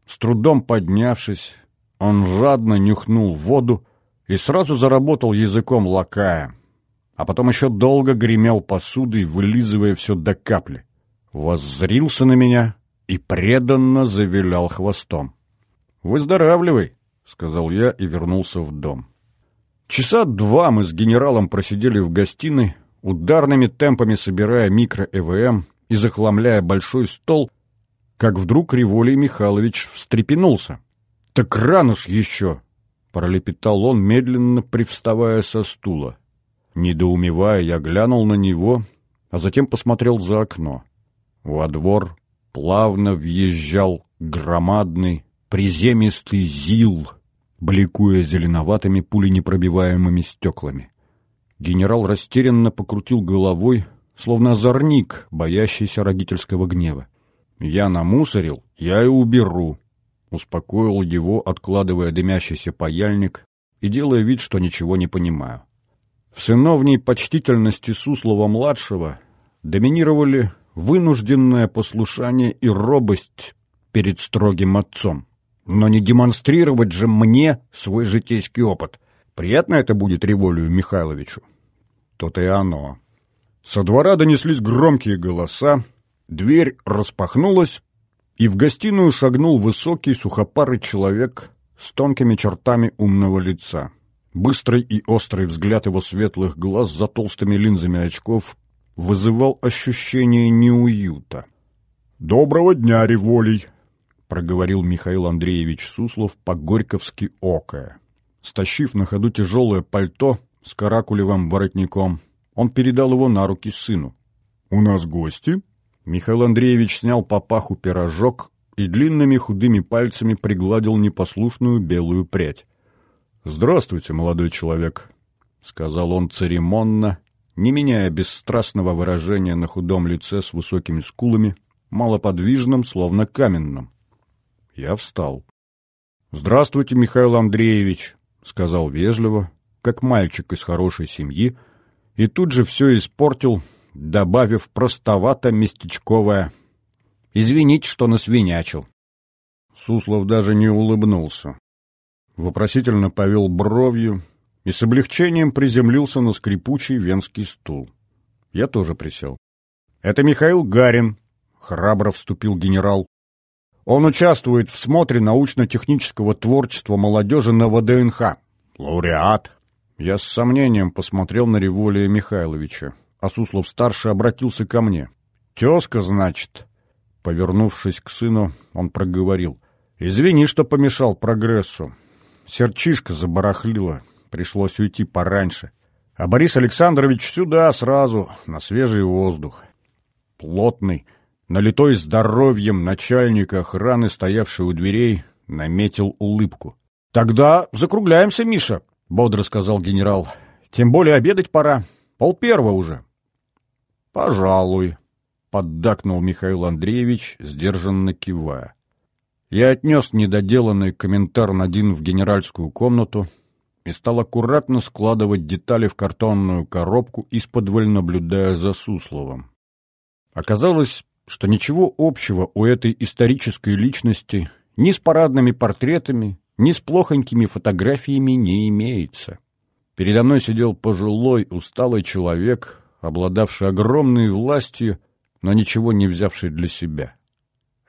С трудом поднявшись, он жадно нюхнул воду и сразу заработал языком лакая, а потом еще долго гремел посудой, вылизывая все до капли. Воззрился на меня и преданно завилял хвостом. «Выздоравливай», — сказал я и вернулся в дом. Часа два мы с генералом просидели в гостиной, ударными темпами собирая микро-ЭВМ и захламляя большой стол, как вдруг Револий Михайлович встрепенулся. «Так рано ж еще!» — пролепетал он, медленно привставая со стула. Недоумевая, я глянул на него, а затем посмотрел за окно. Во двор плавно въезжал громадный, приземистый ЗИЛ — бликуя зеленоватыми пуленепробиваемыми стеклами. Генерал растерянно покрутил головой, словно озорник, боящийся родительского гнева. «Я намусорил, я и уберу», — успокоил его, откладывая дымящийся паяльник и делая вид, что ничего не понимаю. В сыновней почтительности Суслова-младшего доминировали вынужденное послушание и робость перед строгим отцом. Но не демонстрировать же мне свой житейский опыт. Приятно это будет Револию Михайловичу. То-то и оно. Со двора донеслись громкие голоса, дверь распахнулась, и в гостиную шагнул высокий сухопарый человек с тонкими чертами умного лица. Быстрый и острый взгляд его светлых глаз за толстыми линзами очков вызывал ощущение неуюта. «Доброго дня, Револий!» проговорил Михаил Андреевич Суслов по-горьковски окая. Стащив на ходу тяжелое пальто с каракулевым воротником, он передал его на руки сыну. «У нас гости?» Михаил Андреевич снял папаху пирожок и длинными худыми пальцами пригладил непослушную белую прядь. «Здравствуйте, молодой человек», — сказал он церемонно, не меняя бесстрастного выражения на худом лице с высокими скулами, малоподвижным, словно каменным. Я встал. «Здравствуйте, Михаил Андреевич», — сказал вежливо, как мальчик из хорошей семьи, и тут же все испортил, добавив простовато-местечковое «Извините, что насвинячил». Суслов даже не улыбнулся. Вопросительно повел бровью и с облегчением приземлился на скрипучий венский стул. Я тоже присел. «Это Михаил Гарин», — храбро вступил генерал. Он участвует в смотре научно-технического творчества молодежи на ВДНХ. Лауреат. Я с сомнением посмотрел на Револия Михайловича, а Суслов-старший обратился ко мне. «Тезка, значит?» Повернувшись к сыну, он проговорил. «Извини, что помешал прогрессу. Серчишка забарахлила, пришлось уйти пораньше. А Борис Александрович сюда сразу, на свежий воздух. Плотный, налитой здоровьем начальник охраны, стоявший у дверей, наметил улыбку. «Тогда закругляемся, Миша», — бодро сказал генерал. «Тем более обедать пора. Пол первого уже». «Пожалуй», — поддакнул Михаил Андреевич, сдержанно кивая. Я отнес недоделанный комментар Надин в генеральскую комнату и стал аккуратно складывать детали в картонную коробку, из-под наблюдая за Сусловым. Оказалось, что ничего общего у этой исторической личности ни с парадными портретами, ни с плохонькими фотографиями не имеется. Передо мной сидел пожилой, усталый человек, обладавший огромной властью, но ничего не взявший для себя.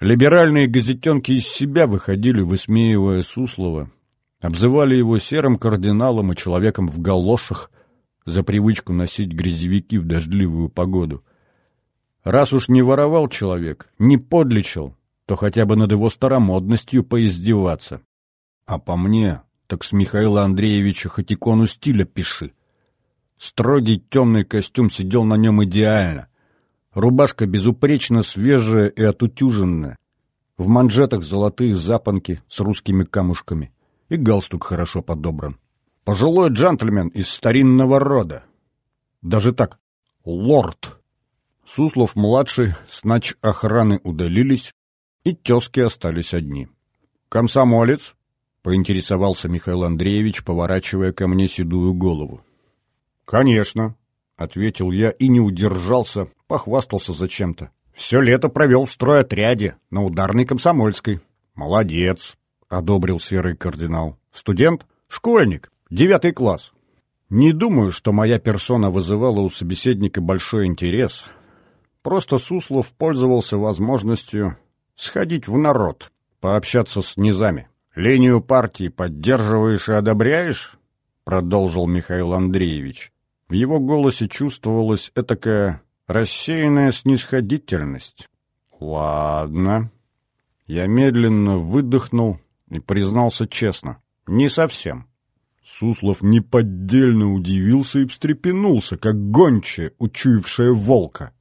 Либеральные газетенки из себя выходили, высмеивая Суслова, обзывали его серым кардиналом и человеком в галошах за привычку носить грязевики в дождливую погоду. Раз уж не воровал человек, не подлечил, то хотя бы над его старомодностью поиздеваться. А по мне, так с Михаила Андреевича хоть икону стиля пиши. Строгий темный костюм сидел на нем идеально. Рубашка безупречно свежая и отутюженная. В манжетах золотые запонки с русскими камушками. И галстук хорошо подобран. Пожилой джентльмен из старинного рода. Даже так, лорд. Суслов-младший с нач охраны удалились, и тезки остались одни. «Комсомолец?» — поинтересовался Михаил Андреевич, поворачивая ко мне седую голову. «Конечно», — ответил я и не удержался, похвастался зачем-то. «Все лето провел в стройотряде, на ударной комсомольской». «Молодец», — одобрил серый кардинал. «Студент? Школьник. Девятый класс». Не думаю, что моя персона вызывала у собеседника большой интерес. Просто Суслов пользовался возможностью сходить в народ, пообщаться с низами. «Линию партии поддерживаешь и одобряешь?» — продолжил Михаил Андреевич. В его голосе чувствовалась этакая рассеянная снисходительность. «Ладно». Я медленно выдохнул и признался честно. «Не совсем». Суслов неподдельно удивился и встрепенулся, как гончая, учуявшая волка.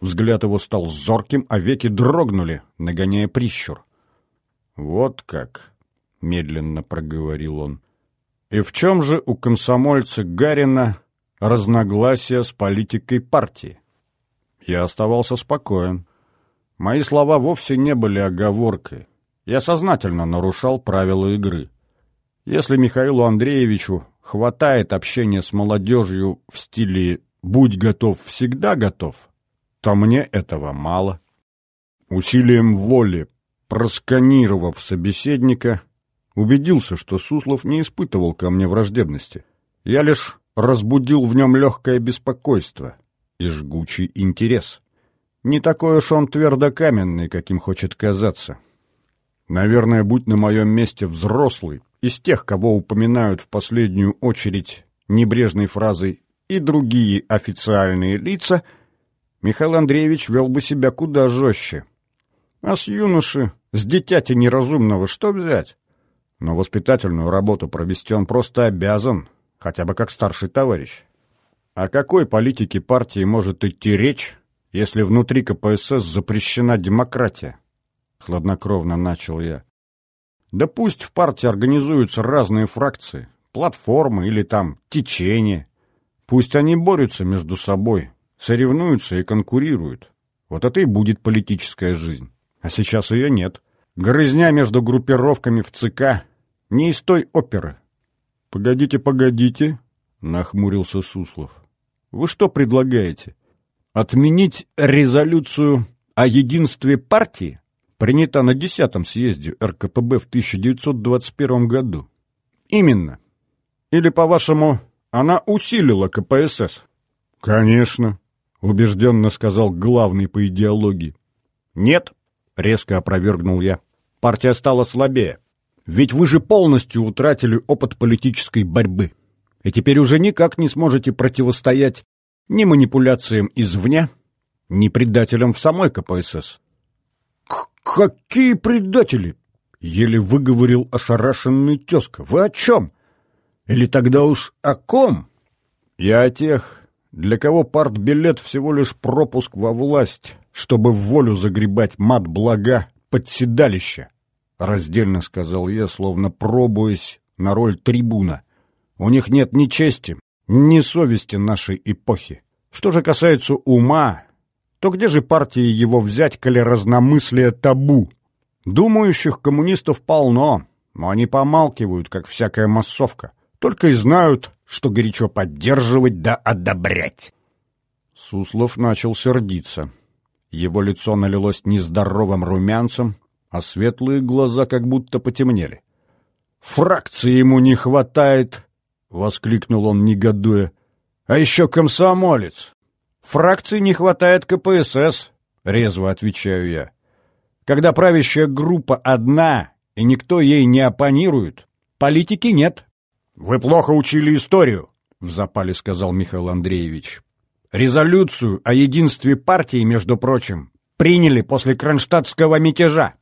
Взгляд его стал зорким, а веки дрогнули, нагоняя прищур. «Вот как», — медленно проговорил он. «И в чем же у комсомольца Гарина разногласия с политикой партии. Я оставался спокоен. Мои слова вовсе не были оговоркой. Я сознательно нарушал правила игры. Если Михаилу Андреевичу хватает общения с молодежью в стиле «будь готов, всегда готов», то мне этого мало. Усилием воли, просканировав собеседника, убедился, что Суслов не испытывал ко мне враждебности. Я лишь разбудил в нем легкое беспокойство и жгучий интерес. Не такой уж он твердокаменный, каким хочет казаться. Наверное, будь на моем месте взрослый, из тех, кого упоминают в последнюю очередь небрежной фразой «и другие официальные лица», Михаил Андреевич вел бы себя куда жестче. А с юноши, с дитяти неразумного, что взять? Но воспитательную работу провести он просто обязан, хотя бы как старший товарищ. О какой политике партии может идти речь, если внутри КПСС запрещена демократия? Хладнокровно начал я. Да пусть в партии организуются разные фракции, платформы или там течения. Пусть они борются между собой, соревнуются и конкурируют. Вот это и будет политическая жизнь. А сейчас ее нет. Грызня между группировками в ЦК не из той оперы, «Погодите, погодите», — нахмурился Суслов. «Вы что предлагаете? Отменить резолюцию о единстве партии, принята на десятом съезде РКПБ в 1921 году? Именно. Или, по-вашему, она усилила КПСС?» «Конечно», — убежденно сказал главный по идеологии. «Нет», — резко опровергнул я. «Партия стала слабее. Ведь вы же полностью утратили опыт политической борьбы. И теперь уже никак не сможете противостоять ни манипуляциям извне, ни предателям в самой КПСС». «Какие предатели?» — еле выговорил ошарашенный тезка. «Вы о чем? Или тогда уж о ком?» «Я о тех, для кого партбилет всего лишь пропуск во власть, чтобы в волю загребать мат блага под седалище», — раздельно сказал я, словно пробуясь на роль трибуна. «У них нет ни чести, ни совести нашей эпохи. Что же касается ума, то где же партии его взять, коли разномыслие табу? Думающих коммунистов полно, но они помалкивают, как всякая массовка. Только и знают, что горячо поддерживать да одобрять. Суслов начал сердиться. Его лицо налилось нездоровым румянцем, а светлые глаза как будто потемнели. «Фракции ему не хватает!» — воскликнул он, негодуя. «А еще комсомолец! Фракции не хватает КПСС!» — резво отвечаю я. «Когда правящая группа одна, и никто ей не оппонирует, политики нет». «Вы плохо учили историю», — в запале сказал Михаил Андреевич. «Резолюцию о единстве партии, между прочим, приняли после кронштадтского мятежа.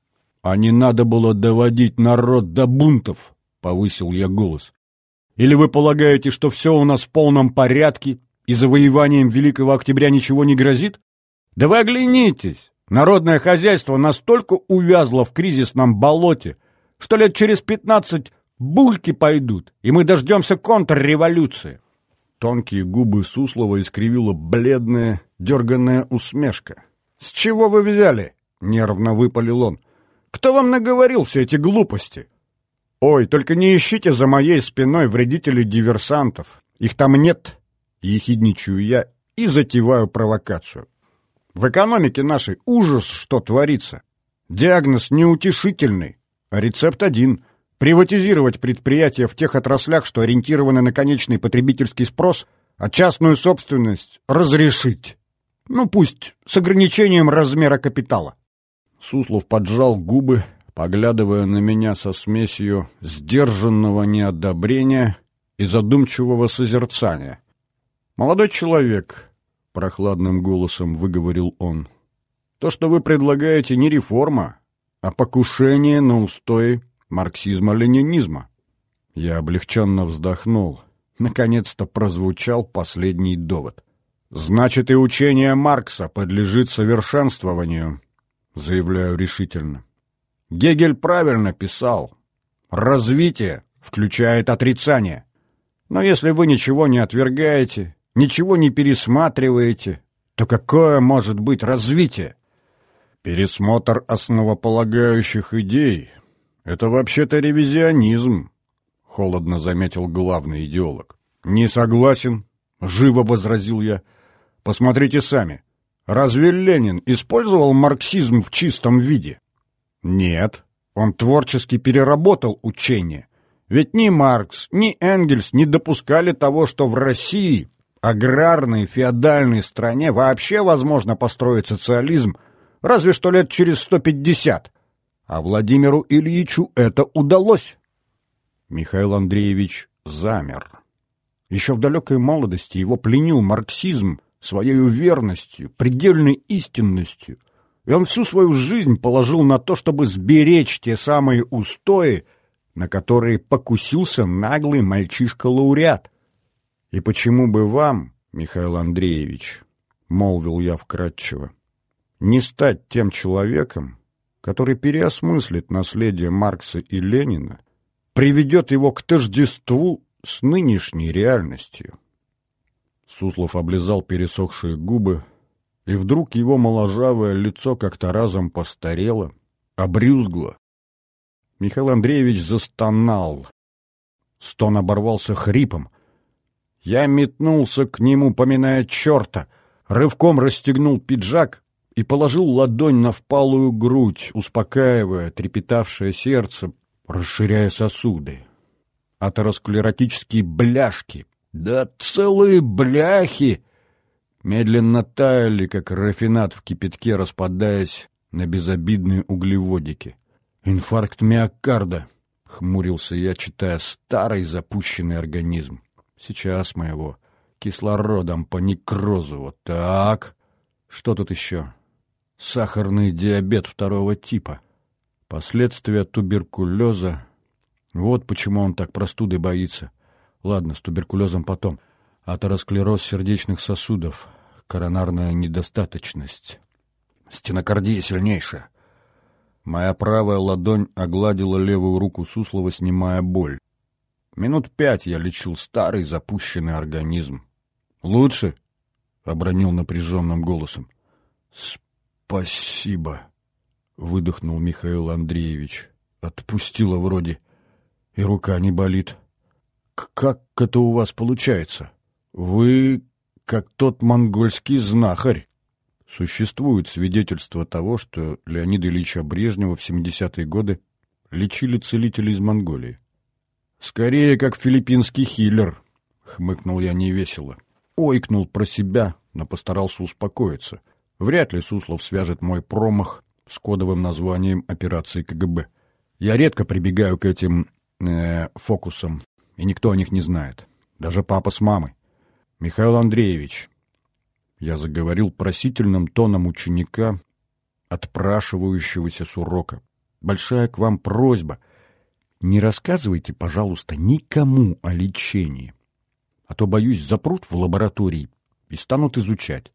А не надо было доводить народ до бунтов», — повысил я голос. «Или вы полагаете, что все у нас в полном порядке, и завоеванием Великого Октября ничего не грозит? Да вы оглянитесь! Народное хозяйство настолько увязло в кризисном болоте, что лет через пятнадцать Бульки пойдут, и мы дождемся контрреволюции. Тонкие губы Суслова искривила бледная, дерганная усмешка. «С чего вы взяли?» — нервно выпалил он. «Кто вам наговорил все эти глупости?» «Ой, только не ищите за моей спиной вредителей-диверсантов. Их там нет!» — ехидничаю я и затеваю провокацию. «В экономике нашей ужас, что творится. Диагноз неутешительный, а рецепт один — приватизировать предприятия в тех отраслях, что ориентированы на конечный потребительский спрос, а частную собственность разрешить. Ну, пусть с ограничением размера капитала. Суслов поджал губы, поглядывая на меня со смесью сдержанного неодобрения и задумчивого созерцания. «Молодой человек», — прохладным голосом выговорил он, — «то, что вы предлагаете, не реформа, а покушение на устои марксизма-ленинизма. Я облегченно вздохнул. Наконец-то прозвучал последний довод. «Значит, и учение Маркса подлежит совершенствованию», — заявляю решительно. Гегель правильно писал. «Развитие включает отрицание. Но если вы ничего не отвергаете, ничего не пересматриваете, то какое может быть развитие?» Пересмотр основополагающих идей «Это вообще-то ревизионизм», — холодно заметил главный идеолог. «Не согласен», — живо возразил я. «Посмотрите сами. Разве Ленин использовал марксизм в чистом виде?» «Нет. Он творчески переработал учение. Ведь ни Маркс, ни Энгельс не допускали того, что в России, аграрной феодальной стране, вообще возможно построить социализм, разве что лет через сто пятьдесят. А Владимиру Ильичу это удалось. Михаил Андреевич замер. Еще в далекой молодости его пленил марксизм своей верностью, предельной истинностью, и он всю свою жизнь положил на то, чтобы сберечь те самые устои, на которые покусился наглый мальчишка-лауреат. И почему бы вам, Михаил Андреевич, — молвил я вкратчиво, — не стать тем человеком, который переосмыслит наследие Маркса и Ленина, приведет его к тождеству с нынешней реальностью. Суслов облизал пересохшие губы, и вдруг его моложавое лицо как-то разом постарело, обрюзгло. Михаил Андреевич застонал. Стон оборвался хрипом. Я метнулся к нему, поминая черта, рывком расстегнул пиджак и положил ладонь на впалую грудь, успокаивая трепетавшее сердце, расширяя сосуды. Атеросклеротические бляшки, да целые бляхи, медленно таяли, как рафинат в кипятке, распадаясь на безобидные углеводики. Инфаркт миокарда, хмурился я, читая старый запущенный организм. Сейчас моего кислородом по некрозу. Вот так. Что тут еще? Сахарный диабет второго типа. Последствия туберкулеза. Вот почему он так простуды боится. Ладно, с туберкулезом потом. Атеросклероз сердечных сосудов. Коронарная недостаточность. Стенокардия сильнейшая. Моя правая ладонь огладила левую руку Суслова, снимая боль. Минут пять я лечил старый запущенный организм. «Лучше?» — обронил напряженным голосом. «Спасибо», — выдохнул Михаил Андреевич. Отпустила вроде, и рука не болит. «Как это у вас получается? Вы как тот монгольский знахарь». Существует свидетельство того, что Леонида Ильича Брежнева в 70-е годы лечили целители из Монголии. «Скорее, как филиппинский хиллер», — хмыкнул я невесело. Ойкнул про себя, но постарался успокоиться. Вряд ли Суслов свяжет мой промах с кодовым названием операции КГБ. Я редко прибегаю к этим э, фокусам, и никто о них не знает. Даже папа с мамой. Михаил Андреевич, я заговорил просительным тоном ученика, отпрашивающегося с урока. Большая к вам просьба. Не рассказывайте, пожалуйста, никому о лечении. А то, боюсь, запрут в лаборатории и станут изучать.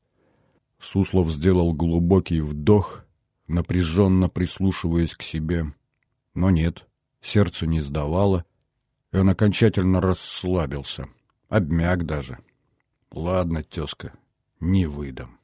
Суслов сделал глубокий вдох, напряженно прислушиваясь к себе. Но нет, сердце не сдавало, и он окончательно расслабился, обмяк даже. Ладно, тезка, не выдам.